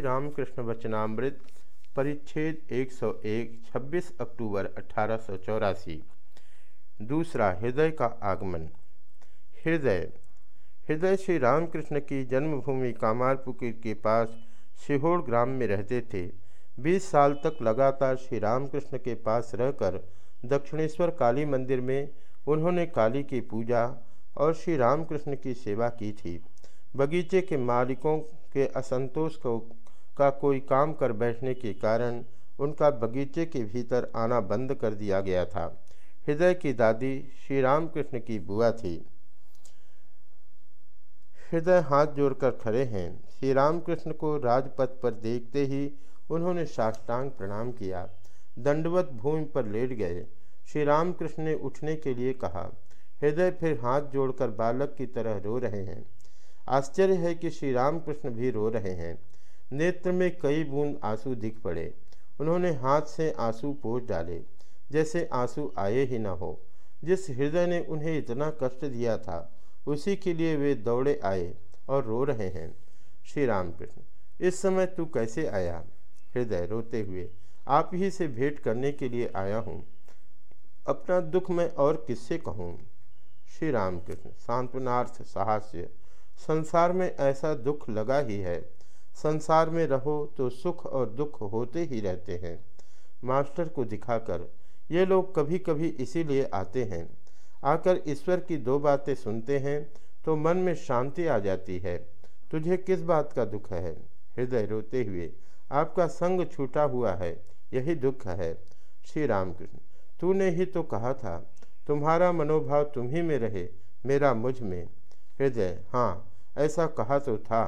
रामकृष्ण वचनामृत परिच्छेद 101 26 अक्टूबर अठारह दूसरा, हृदय का आगमन। हृदय। हृदय श्री रामकृष्ण की जन्मभूमि कामारपुकुर के पास सिहोड़ ग्राम में रहते थे। 20 साल तक लगातार श्री रामकृष्ण के पास रहकर दक्षिणेश्वर काली मंदिर में उन्होंने काली की पूजा और श्री रामकृष्ण की सेवा की थी। बगीचे के मालिकों के असंतोष को का कोई काम कर बैठने के कारण उनका बगीचे के भीतर आना बंद कर दिया गया था। हृदय की दादी श्री रामकृष्ण की बुआ थी। हृदय हाथ जोड़कर खड़े हैं। श्री रामकृष्ण को राजपथ पर देखते ही उन्होंने साष्टांग प्रणाम किया। दंडवत भूमि पर लेट गए। श्री रामकृष्ण ने उठने के लिए कहा, हृदय फिर हाथ जोड़कर बालक की तरह रो रहे हैं। आश्चर्य है कि श्री रामकृष्ण भी रो रहे हैं। नेत्र में कई बूंद आँसू दिख पड़े। उन्होंने हाथ से आँसू पोछ डाले, जैसे आँसू आए ही न हो। जिस हृदय ने उन्हें इतना कष्ट दिया था, उसी के लिए वे दौड़े आए और रो रहे हैं। श्री रामकृष्ण इस समय तू कैसे आया? हृदय रोते हुए, आप ही से भेंट करने के लिए आया हूँ। अपना दुख मैं और किससे कहूँ? श्री रामकृष्ण सांत्वनार्थ साहस्य, संसार में ऐसा दुख लगा ही है। संसार में रहो तो सुख और दुख होते ही रहते हैं। मास्टर को दिखाकर, ये लोग कभी कभी इसीलिए आते हैं। आकर ईश्वर की दो बातें सुनते हैं तो मन में शांति आ जाती है। तुझे किस बात का दुख है? हृदय रोते हुए, आपका संग छूटा हुआ है, यही दुख है। श्री रामकृष्ण, तूने ही तो कहा था, तुम्हारा मनोभाव तुम ही में रहे, मेरा मुझमें। हृदय हाँ ऐसा कहा तो था।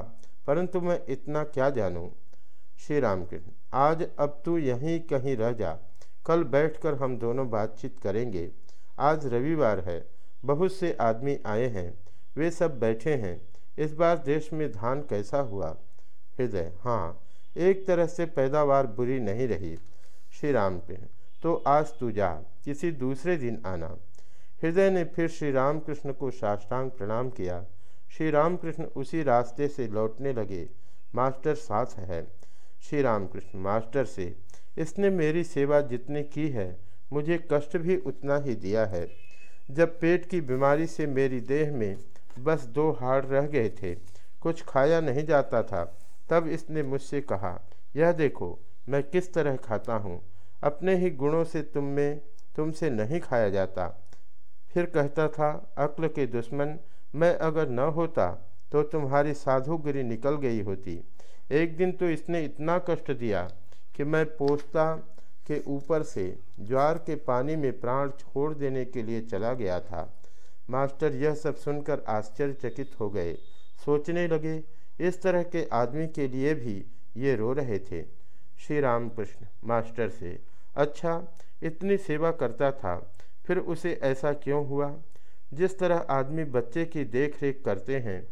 परंतु मैं इतना क्या जानूँ? श्री रामकृष्ण, आज अब तू यहीं कहीं रह जा। कल बैठकर हम दोनों बातचीत करेंगे। आज रविवार है, बहुत से आदमी आए हैं, वे सब बैठे हैं। इस बार देश में धान कैसा हुआ? हृदय हाँ एक तरह से पैदावार बुरी नहीं रही। श्री राम पे तो आज तू जा, किसी दूसरे दिन आना। हृदय ने फिर श्री रामकृष्ण को साष्टांग प्रणाम किया। श्री रामकृष्ण उसी रास्ते से लौटने लगे। मास्टर साथ है। श्री रामकृष्ण मास्टर से, इसने मेरी सेवा जितनी की है, मुझे कष्ट भी उतना ही दिया है। जब पेट की बीमारी से मेरी देह में बस दो हाड़ रह गए थे, कुछ खाया नहीं जाता था, तब इसने मुझसे कहा, यह देखो, मैं किस तरह खाता हूँ। अपने ही गुणों से तुम में, तुमसे नहीं खाया जाता। फिर कहता था, अक्ल के दुश्मन मैं अगर न होता तो तुम्हारी साधुगिरी निकल गई होती। एक दिन तो इसने इतना कष्ट दिया कि मैं पोस्ता के ऊपर से ज्वार के पानी में प्राण छोड़ देने के लिए चला गया था। मास्टर यह सब सुनकर आश्चर्यचकित हो गए। सोचने लगे, इस तरह के आदमी के लिए भी ये रो रहे थे। श्री रामकृष्ण मास्टर से अच्छा इतनी सेवा करता था, फिर उसे ऐसा क्यों हुआ? जिस तरह आदमी बच्चे की देख रेख करते हैं,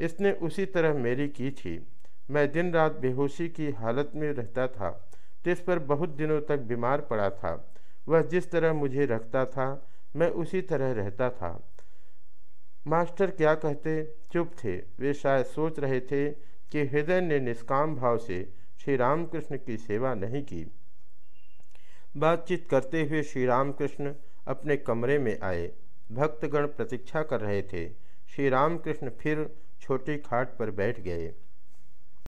इसने उसी तरह मेरी की थी। मैं दिन रात बेहोशी की हालत में रहता था, जिस पर बहुत दिनों तक बीमार पड़ा था। वह जिस तरह मुझे रखता था, मैं उसी तरह रहता था। मास्टर क्या कहते? चुप थे। वे शायद सोच रहे थे कि हृदय ने निष्काम भाव से श्री रामकृष्ण की सेवा नहीं की। बातचीत करते हुए श्री रामकृष्ण अपने कमरे में आए। भक्तगण प्रतीक्षा कर रहे थे। श्री रामकृष्ण फिर छोटी खाट पर बैठ गए।